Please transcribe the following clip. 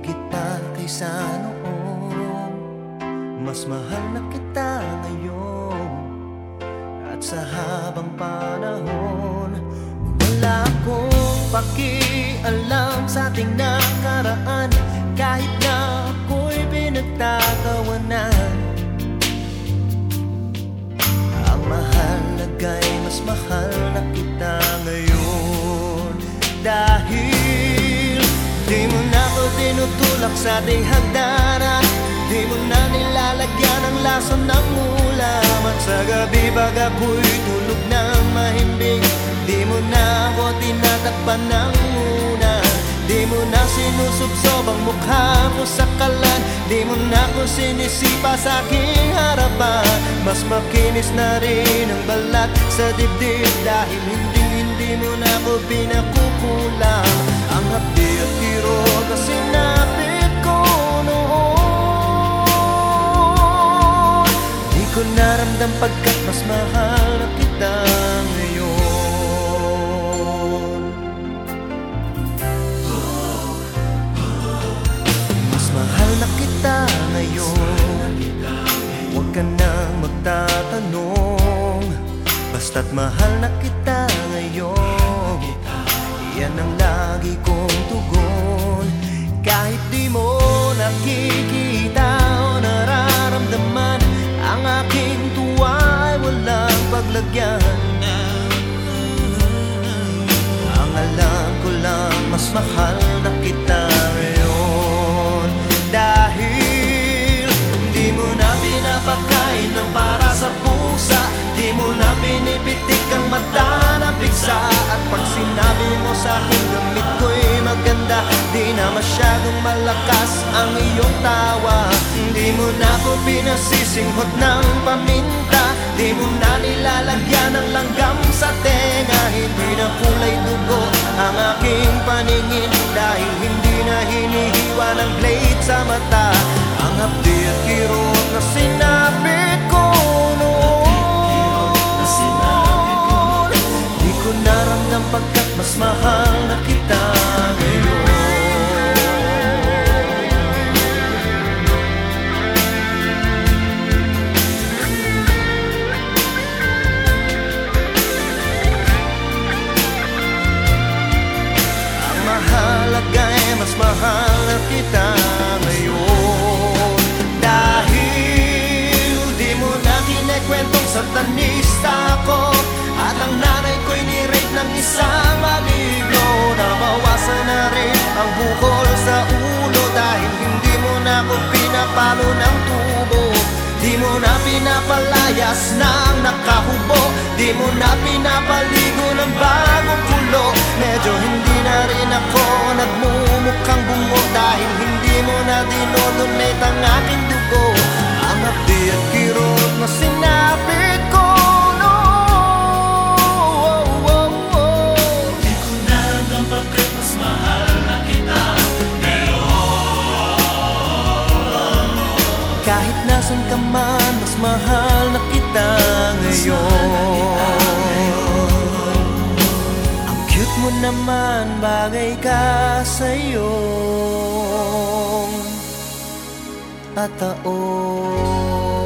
Higit pa kaysa noon. Mas mahal na kita ngayon At sa habang panahon. Wala akong pakialam sa ating nakaraan. Kahit na ako'y pinagtatawanan. Ang mahalaga'y mas mahal tinutulak sa ating hagdanan Di mo na nilalagyan ang lason ng ulam. At sa gabi pag ako'y tulog ng mahimbing. Di mo na ako tinatakpan ng muna Di mo na sinusubsob ang mukha mo sa kalan. Di mo na ako sinisipa sa aking harapan. Mas makinis na rin ang balat sa dibdib Dahil hindi, hindi mo na ako pinakukulang naramdam pagkat mas mahal na kita ngayon. Mas mahal na kita ngayon. Huwag ka nang magtatanong. Basta't mahal na kita ngayon. Yan ang lagi kong tugon. Kahit di mo nakikita o nararamdaman Ang aking walang paglagyan Ang alam ko lang mas mahal na kita ngayon. Dahil di mo na pinapakain ng para sa pusa Di mo na pinipitik ang mata na piksa. At pag sinabi mo sa akin gamit ko'y maganda Di na masyadong malakas ang iyong tawa. Di mo na ako pinasisinghot ng paminta Di mo na nilalagyan ng langgam sa tenga Hindi na kulay dugo ang aking paningin Dahil hindi na hinihiwa ng blade sa mata. Ang hapdi at kirot na sinapit ko noon Di ko naramdam pagkat mas mahal na kita satanista ako At ang nanay ko'y nirape ng isang maligno. Nabawasan na rin ang bukol sa ulo Dahil hindi mo na ako pinapalo ng tubo. Di mo na pinapalayas ng nakahubo. Di mo na pinapaligo ng bagong kulo mahal na kita ngayon. Ang cute mo naman, bagay ka sa'yo. At taon